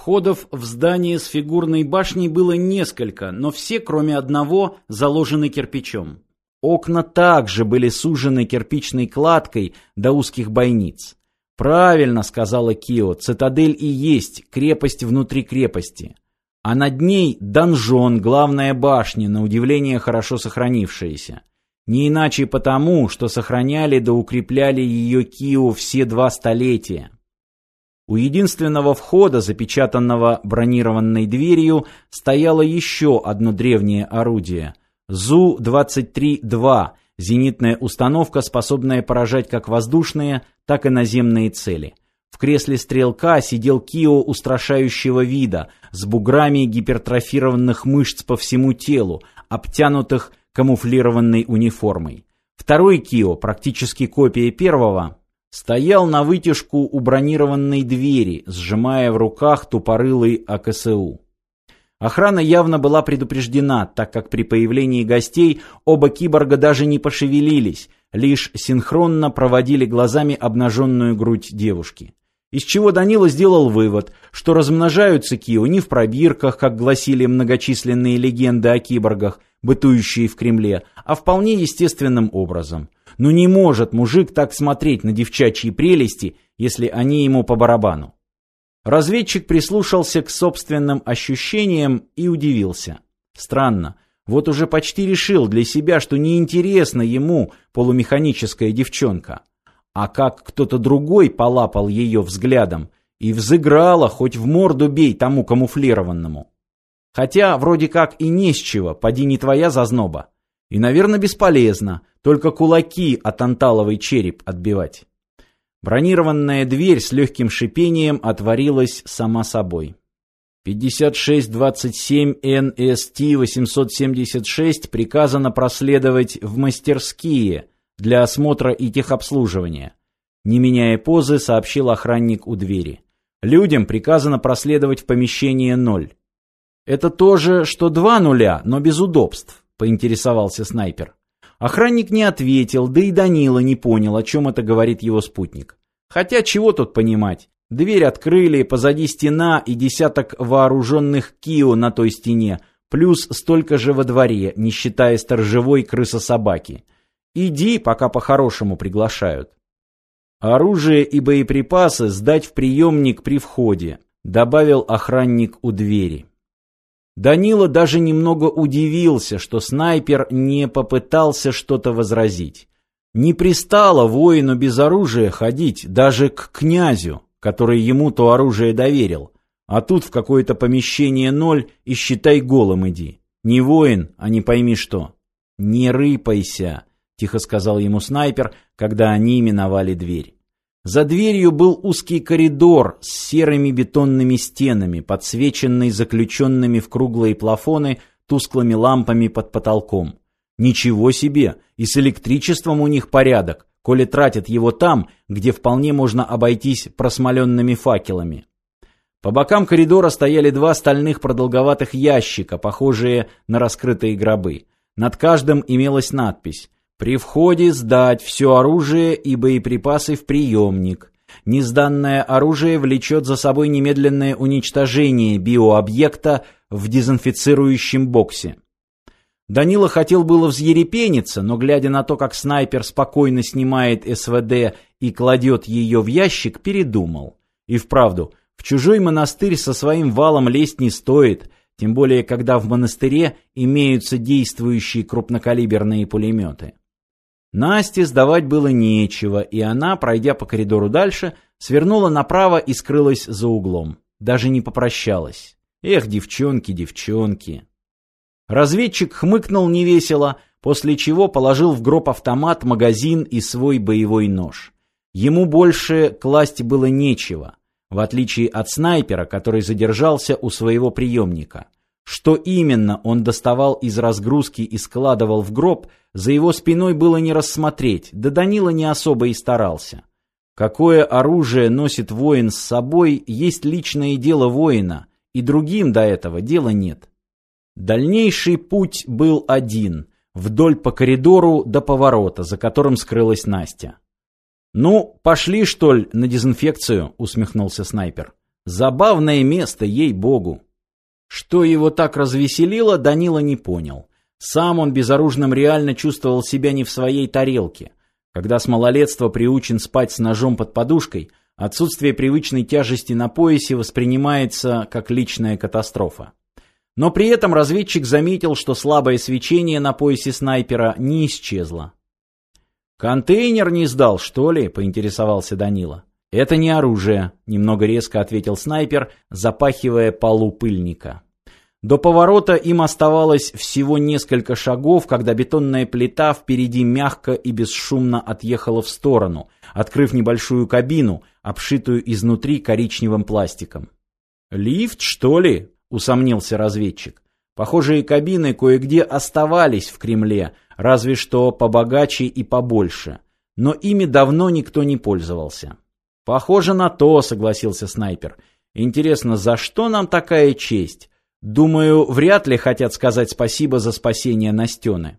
Входов в здание с фигурной башней было несколько, но все, кроме одного, заложены кирпичом. Окна также были сужены кирпичной кладкой до узких бойниц. «Правильно», — сказала Кио, — «цитадель и есть крепость внутри крепости». А над ней донжон, главная башня, на удивление хорошо сохранившаяся. Не иначе потому, что сохраняли да укрепляли ее Кио все два столетия. У единственного входа, запечатанного бронированной дверью, стояло еще одно древнее орудие – ЗУ-23-2, зенитная установка, способная поражать как воздушные, так и наземные цели. В кресле стрелка сидел Кио устрашающего вида, с буграми гипертрофированных мышц по всему телу, обтянутых камуфлированной униформой. Второй Кио, практически копия первого, стоял на вытяжку у бронированной двери, сжимая в руках тупорылый АКСУ. Охрана явно была предупреждена, так как при появлении гостей оба киборга даже не пошевелились, лишь синхронно проводили глазами обнаженную грудь девушки. Из чего Данила сделал вывод, что размножаются Кио не в пробирках, как гласили многочисленные легенды о киборгах, бытующие в Кремле, а вполне естественным образом – ну не может мужик так смотреть на девчачьи прелести, если они ему по барабану. Разведчик прислушался к собственным ощущениям и удивился. Странно, вот уже почти решил для себя, что неинтересна ему полумеханическая девчонка. А как кто-то другой полапал ее взглядом и взыграла, хоть в морду бей тому камуфлированному. Хотя вроде как и не с чего, поди не твоя зазноба. И, наверное, бесполезно, только кулаки от анталовый череп отбивать. Бронированная дверь с легким шипением отворилась сама собой. 5627 НСТ 876 приказано проследовать в мастерские для осмотра и техобслуживания. Не меняя позы, сообщил охранник у двери. Людям приказано проследовать в помещение 0. Это то же, что два нуля, но без удобств поинтересовался снайпер. Охранник не ответил, да и Данила не понял, о чем это говорит его спутник. Хотя чего тут понимать? Дверь открыли, позади стена и десяток вооруженных кио на той стене, плюс столько же во дворе, не считая сторожевой крысособаки. Иди, пока по-хорошему приглашают. Оружие и боеприпасы сдать в приемник при входе, добавил охранник у двери. Данила даже немного удивился, что снайпер не попытался что-то возразить. Не пристало воину без оружия ходить даже к князю, который ему то оружие доверил. А тут в какое-то помещение ноль и считай голым иди. Не воин, а не пойми что. Не рыпайся, тихо сказал ему снайпер, когда они миновали дверь. За дверью был узкий коридор с серыми бетонными стенами, подсвеченный заключенными в круглые плафоны тусклыми лампами под потолком. Ничего себе! И с электричеством у них порядок, коли тратят его там, где вполне можно обойтись просмоленными факелами. По бокам коридора стояли два стальных продолговатых ящика, похожие на раскрытые гробы. Над каждым имелась надпись при входе сдать все оружие и боеприпасы в приемник. Несданное оружие влечет за собой немедленное уничтожение биообъекта в дезинфицирующем боксе. Данила хотел было взъерепениться, но, глядя на то, как снайпер спокойно снимает СВД и кладет ее в ящик, передумал. И вправду, в чужой монастырь со своим валом лезть не стоит, тем более, когда в монастыре имеются действующие крупнокалиберные пулеметы. Насте сдавать было нечего, и она, пройдя по коридору дальше, свернула направо и скрылась за углом. Даже не попрощалась. Эх, девчонки, девчонки. Разведчик хмыкнул невесело, после чего положил в гроб автомат, магазин и свой боевой нож. Ему больше класть было нечего, в отличие от снайпера, который задержался у своего приемника. Что именно он доставал из разгрузки и складывал в гроб, за его спиной было не рассмотреть, да Данила не особо и старался. Какое оружие носит воин с собой, есть личное дело воина, и другим до этого дела нет. Дальнейший путь был один, вдоль по коридору до поворота, за которым скрылась Настя. «Ну, пошли, что ли, на дезинфекцию?» — усмехнулся снайпер. Забавное место, ей-богу. Что его так развеселило, Данила не понял. Сам он безоружным реально чувствовал себя не в своей тарелке. Когда с малолетства приучен спать с ножом под подушкой, отсутствие привычной тяжести на поясе воспринимается как личная катастрофа. Но при этом разведчик заметил, что слабое свечение на поясе снайпера не исчезло. «Контейнер не сдал, что ли?» – поинтересовался Данила. «Это не оружие», – немного резко ответил снайпер, запахивая полу пыльника. До поворота им оставалось всего несколько шагов, когда бетонная плита впереди мягко и бесшумно отъехала в сторону, открыв небольшую кабину, обшитую изнутри коричневым пластиком. «Лифт, что ли?» — усомнился разведчик. Похожие кабины кое-где оставались в Кремле, разве что побогаче и побольше. Но ими давно никто не пользовался. «Похоже на то», — согласился снайпер. «Интересно, за что нам такая честь? Думаю, вряд ли хотят сказать спасибо за спасение Настены.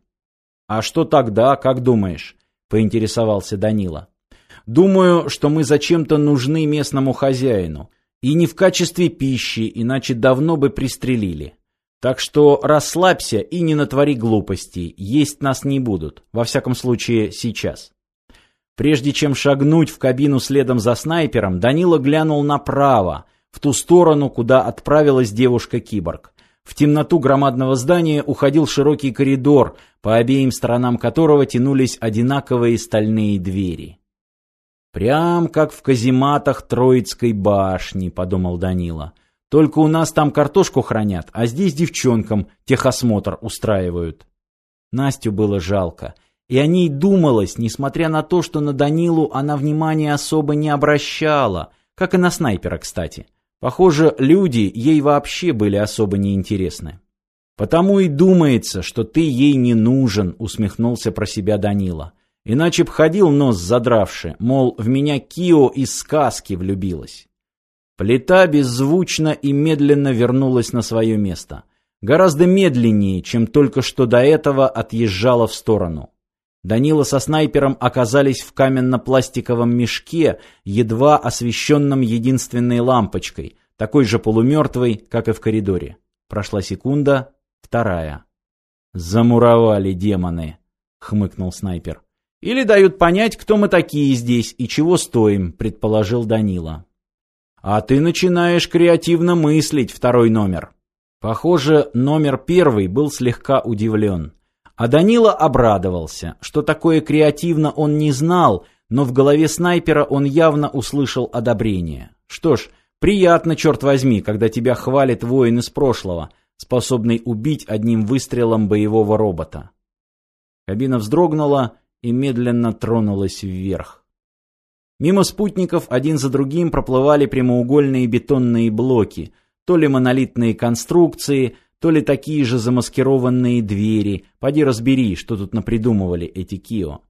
А что тогда, как думаешь? Поинтересовался Данила. Думаю, что мы зачем-то нужны местному хозяину. И не в качестве пищи, иначе давно бы пристрелили. Так что расслабься и не натвори глупостей. Есть нас не будут. Во всяком случае, сейчас. Прежде чем шагнуть в кабину следом за снайпером, Данила глянул направо, в ту сторону, куда отправилась девушка-киборг. В темноту громадного здания уходил широкий коридор, по обеим сторонам которого тянулись одинаковые стальные двери. «Прям как в казематах Троицкой башни», — подумал Данила. «Только у нас там картошку хранят, а здесь девчонкам техосмотр устраивают». Настю было жалко. И о ней думалось, несмотря на то, что на Данилу она внимания особо не обращала, как и на снайпера, кстати. Похоже, люди ей вообще были особо неинтересны. «Потому и думается, что ты ей не нужен», — усмехнулся про себя Данила. «Иначе б ходил нос задравши, мол, в меня Кио из сказки влюбилась». Плита беззвучно и медленно вернулась на свое место. Гораздо медленнее, чем только что до этого отъезжала в сторону. Данила со снайпером оказались в каменно-пластиковом мешке, едва освещенном единственной лампочкой, такой же полумертвой, как и в коридоре. Прошла секунда, вторая. «Замуровали демоны», — хмыкнул снайпер. «Или дают понять, кто мы такие здесь и чего стоим», — предположил Данила. «А ты начинаешь креативно мыслить, второй номер». Похоже, номер первый был слегка удивлен. А Данила обрадовался, что такое креативно он не знал, но в голове снайпера он явно услышал одобрение. Что ж, приятно, черт возьми, когда тебя хвалит воин из прошлого, способный убить одним выстрелом боевого робота. Кабина вздрогнула и медленно тронулась вверх. Мимо спутников один за другим проплывали прямоугольные бетонные блоки, то ли монолитные конструкции, то ли такие же замаскированные двери. Поди разбери, что тут напридумывали эти Кио.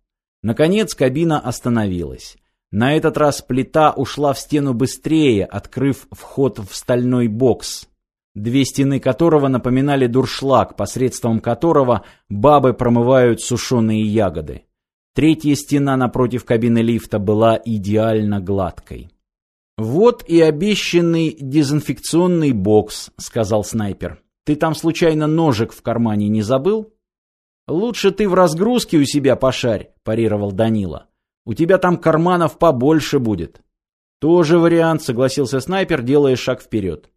Наконец кабина остановилась. На этот раз плита ушла в стену быстрее, открыв вход в стальной бокс, две стены которого напоминали дуршлаг, посредством которого бабы промывают сушеные ягоды. Третья стена напротив кабины лифта была идеально гладкой. «Вот и обещанный дезинфекционный бокс», — сказал снайпер. Ты там случайно ножик в кармане не забыл? Лучше ты в разгрузке у себя пошарь, парировал Данила. У тебя там карманов побольше будет. Тоже вариант, согласился снайпер, делая шаг вперед.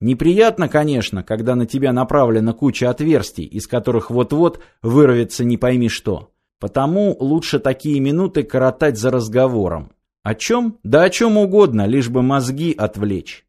Неприятно, конечно, когда на тебя направлена куча отверстий, из которых вот-вот вырвется не пойми что. Потому лучше такие минуты коротать за разговором. О чем? Да о чем угодно, лишь бы мозги отвлечь.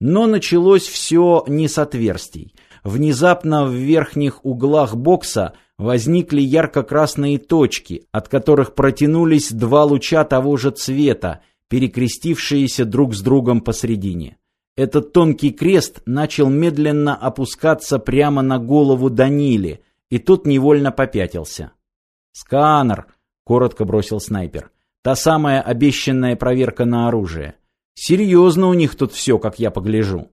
Но началось все не с отверстий. Внезапно в верхних углах бокса возникли ярко-красные точки, от которых протянулись два луча того же цвета, перекрестившиеся друг с другом посредине. Этот тонкий крест начал медленно опускаться прямо на голову Данили, и тот невольно попятился. «Сканер!» — коротко бросил снайпер. «Та самая обещанная проверка на оружие. Серьезно у них тут все, как я погляжу.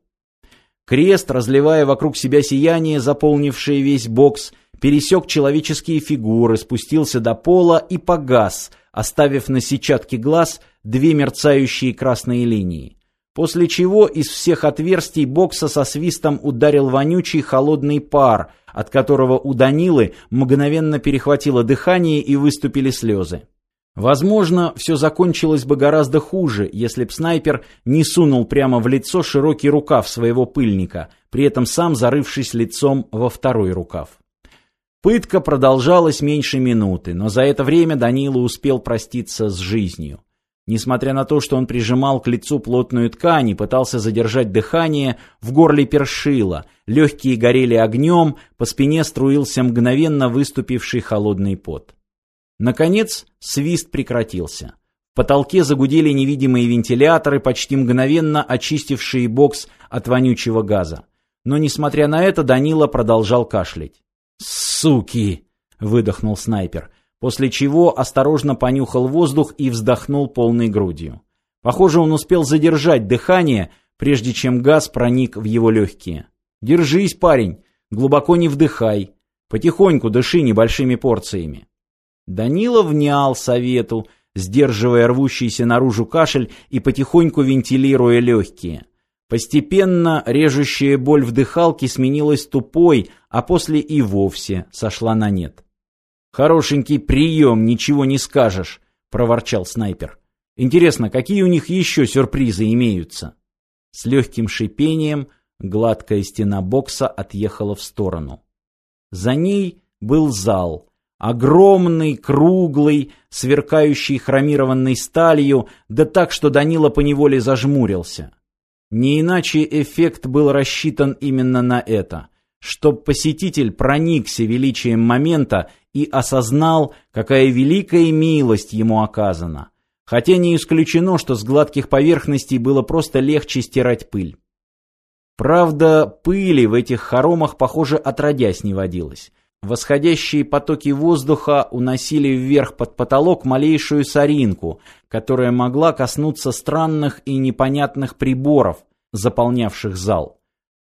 Крест, разливая вокруг себя сияние, заполнившее весь бокс, пересек человеческие фигуры, спустился до пола и погас, оставив на сетчатке глаз две мерцающие красные линии. После чего из всех отверстий бокса со свистом ударил вонючий холодный пар, от которого у Данилы мгновенно перехватило дыхание и выступили слезы. Возможно, все закончилось бы гораздо хуже, если б снайпер не сунул прямо в лицо широкий рукав своего пыльника, при этом сам зарывшись лицом во второй рукав. Пытка продолжалась меньше минуты, но за это время Данила успел проститься с жизнью. Несмотря на то, что он прижимал к лицу плотную ткань и пытался задержать дыхание, в горле першило, легкие горели огнем, по спине струился мгновенно выступивший холодный пот. Наконец, свист прекратился. В потолке загудели невидимые вентиляторы, почти мгновенно очистившие бокс от вонючего газа. Но, несмотря на это, Данила продолжал кашлять. «Суки!» — выдохнул снайпер, после чего осторожно понюхал воздух и вздохнул полной грудью. Похоже, он успел задержать дыхание, прежде чем газ проник в его легкие. «Держись, парень, глубоко не вдыхай, потихоньку дыши небольшими порциями». Данила внял совету, сдерживая рвущийся наружу кашель и потихоньку вентилируя легкие. Постепенно режущая боль в дыхалке сменилась тупой, а после и вовсе сошла на нет. «Хорошенький прием, ничего не скажешь», — проворчал снайпер. «Интересно, какие у них еще сюрпризы имеются?» С легким шипением гладкая стена бокса отъехала в сторону. За ней был зал — Огромный, круглый, сверкающий хромированной сталью, да так, что Данила поневоле зажмурился. Не иначе эффект был рассчитан именно на это, чтоб посетитель проникся величием момента и осознал, какая великая милость ему оказана. Хотя не исключено, что с гладких поверхностей было просто легче стирать пыль. Правда, пыли в этих хоромах, похоже, отродясь не водилось. Восходящие потоки воздуха уносили вверх под потолок малейшую соринку, которая могла коснуться странных и непонятных приборов, заполнявших зал.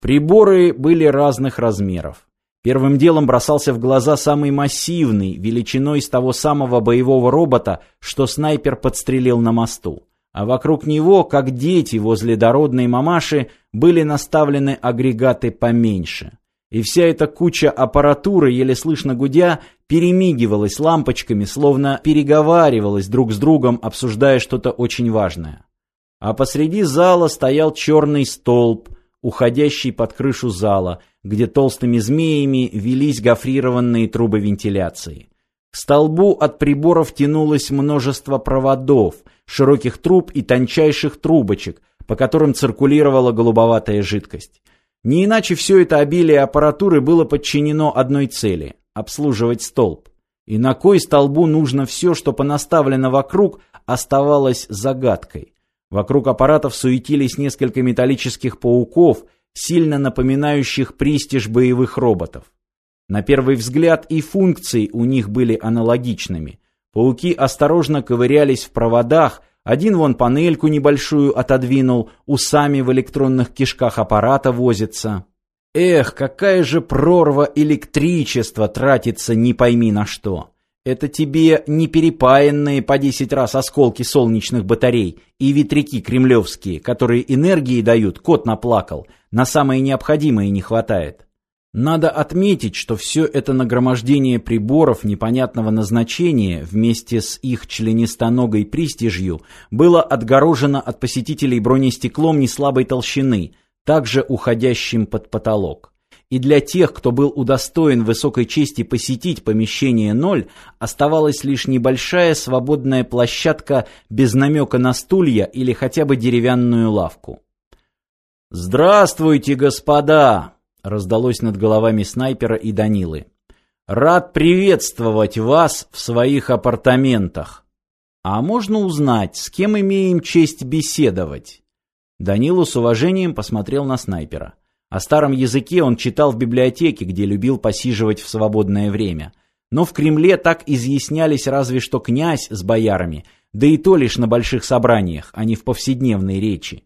Приборы были разных размеров. Первым делом бросался в глаза самый массивный, величиной с того самого боевого робота, что снайпер подстрелил на мосту. А вокруг него, как дети возле дородной мамаши, были наставлены агрегаты поменьше и вся эта куча аппаратуры, еле слышно гудя, перемигивалась лампочками, словно переговаривалась друг с другом, обсуждая что-то очень важное. А посреди зала стоял черный столб, уходящий под крышу зала, где толстыми змеями велись гофрированные трубы вентиляции. К столбу от приборов тянулось множество проводов, широких труб и тончайших трубочек, по которым циркулировала голубоватая жидкость. Не иначе все это обилие аппаратуры было подчинено одной цели – обслуживать столб. И на кой столбу нужно все, что понаставлено вокруг, оставалось загадкой. Вокруг аппаратов суетились несколько металлических пауков, сильно напоминающих пристиж боевых роботов. На первый взгляд и функции у них были аналогичными. Пауки осторожно ковырялись в проводах, один вон панельку небольшую отодвинул, усами в электронных кишках аппарата возится. Эх, какая же прорва электричества тратится не пойми на что. Это тебе не перепаянные по десять раз осколки солнечных батарей и ветряки кремлевские, которые энергии дают, кот наплакал, на самое необходимое не хватает. Надо отметить, что все это нагромождение приборов непонятного назначения вместе с их членистоногой пристижью было отгорожено от посетителей бронестеклом неслабой толщины, также уходящим под потолок. И для тех, кто был удостоен высокой чести посетить помещение ноль, оставалась лишь небольшая свободная площадка без намека на стулья или хотя бы деревянную лавку. «Здравствуйте, господа!» Раздалось над головами снайпера и Данилы. Рад приветствовать вас в своих апартаментах. А можно узнать, с кем имеем честь беседовать? Данила с уважением посмотрел на снайпера. О старом языке он читал в библиотеке, где любил посиживать в свободное время. Но в Кремле так изъяснялись разве что князь с боярами, да и то лишь на больших собраниях, а не в повседневной речи.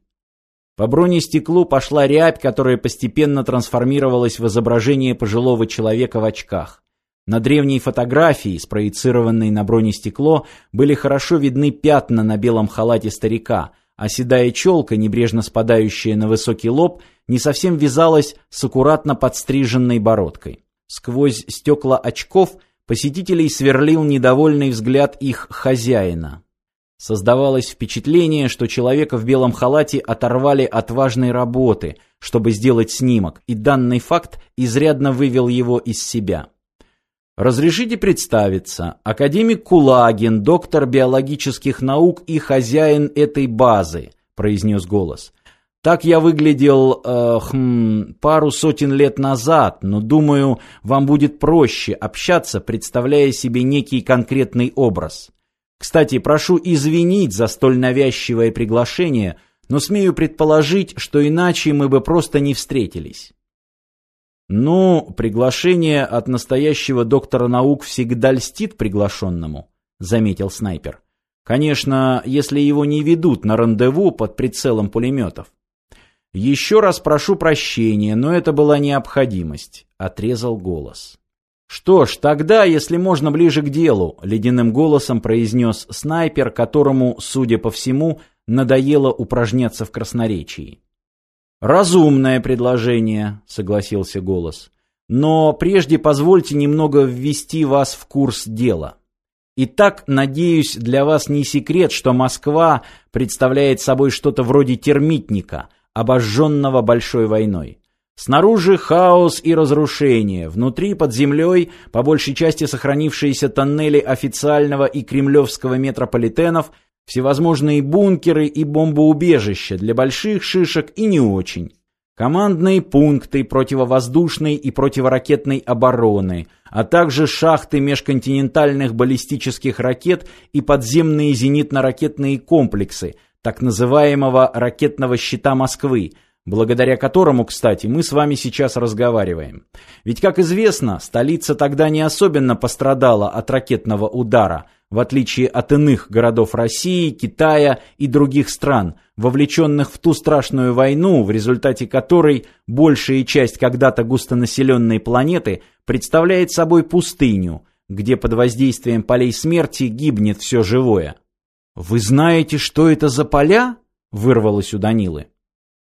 По бронестеклу пошла рябь, которая постепенно трансформировалась в изображение пожилого человека в очках. На древней фотографии, спроецированной на бронестекло, были хорошо видны пятна на белом халате старика, а седая челка, небрежно спадающая на высокий лоб, не совсем вязалась с аккуратно подстриженной бородкой. Сквозь стекла очков посетителей сверлил недовольный взгляд их хозяина. Создавалось впечатление, что человека в белом халате оторвали от важной работы, чтобы сделать снимок, и данный факт изрядно вывел его из себя. Разрешите представиться. Академик Кулагин, доктор биологических наук и хозяин этой базы, произнес голос. Так я выглядел э, хм, пару сотен лет назад, но думаю, вам будет проще общаться, представляя себе некий конкретный образ. Кстати, прошу извинить за столь навязчивое приглашение, но смею предположить, что иначе мы бы просто не встретились. Ну, приглашение от настоящего доктора наук всегда льстит приглашенному, заметил снайпер. Конечно, если его не ведут на рандеву под прицелом пулеметов. Еще раз прошу прощения, но это была необходимость, отрезал голос. Что ж, тогда, если можно ближе к делу, ледяным голосом произнес снайпер, которому, судя по всему, надоело упражняться в красноречии. Разумное предложение, согласился голос. Но прежде позвольте немного ввести вас в курс дела. Итак, надеюсь, для вас не секрет, что Москва представляет собой что-то вроде термитника, обожженного большой войной. Снаружи хаос и разрушение, внутри под землей по большей части сохранившиеся тоннели официального и кремлевского метрополитенов – всевозможные бункеры и бомбоубежища для больших шишек и не очень, командные пункты противовоздушной и противоракетной обороны, а также шахты межконтинентальных баллистических ракет и подземные зенитно-ракетные комплексы, так называемого ракетного щита Москвы, благодаря которому, кстати, мы с вами сейчас разговариваем. Ведь, как известно, столица тогда не особенно пострадала от ракетного удара – в отличие от иных городов России, Китая и других стран, вовлеченных в ту страшную войну, в результате которой большая часть когда-то густонаселенной планеты представляет собой пустыню, где под воздействием полей смерти гибнет все живое. «Вы знаете, что это за поля?» — вырвалось у Данилы.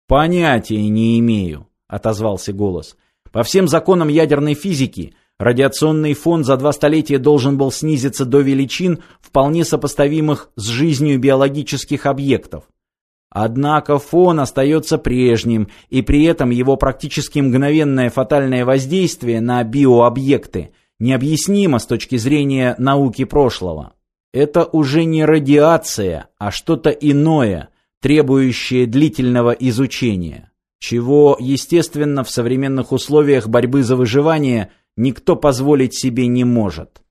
«Понятия не имею», — отозвался голос. «По всем законам ядерной физики — Радиационный фон за два столетия должен был снизиться до величин, вполне сопоставимых с жизнью биологических объектов. Однако фон остается прежним, и при этом его практически мгновенное фатальное воздействие на биообъекты необъяснимо с точки зрения науки прошлого. Это уже не радиация, а что-то иное, требующее длительного изучения, чего, естественно, в современных условиях борьбы за выживание – никто позволить себе не может.